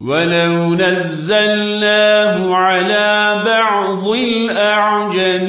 ولو نزلناه على بعض الأعجمين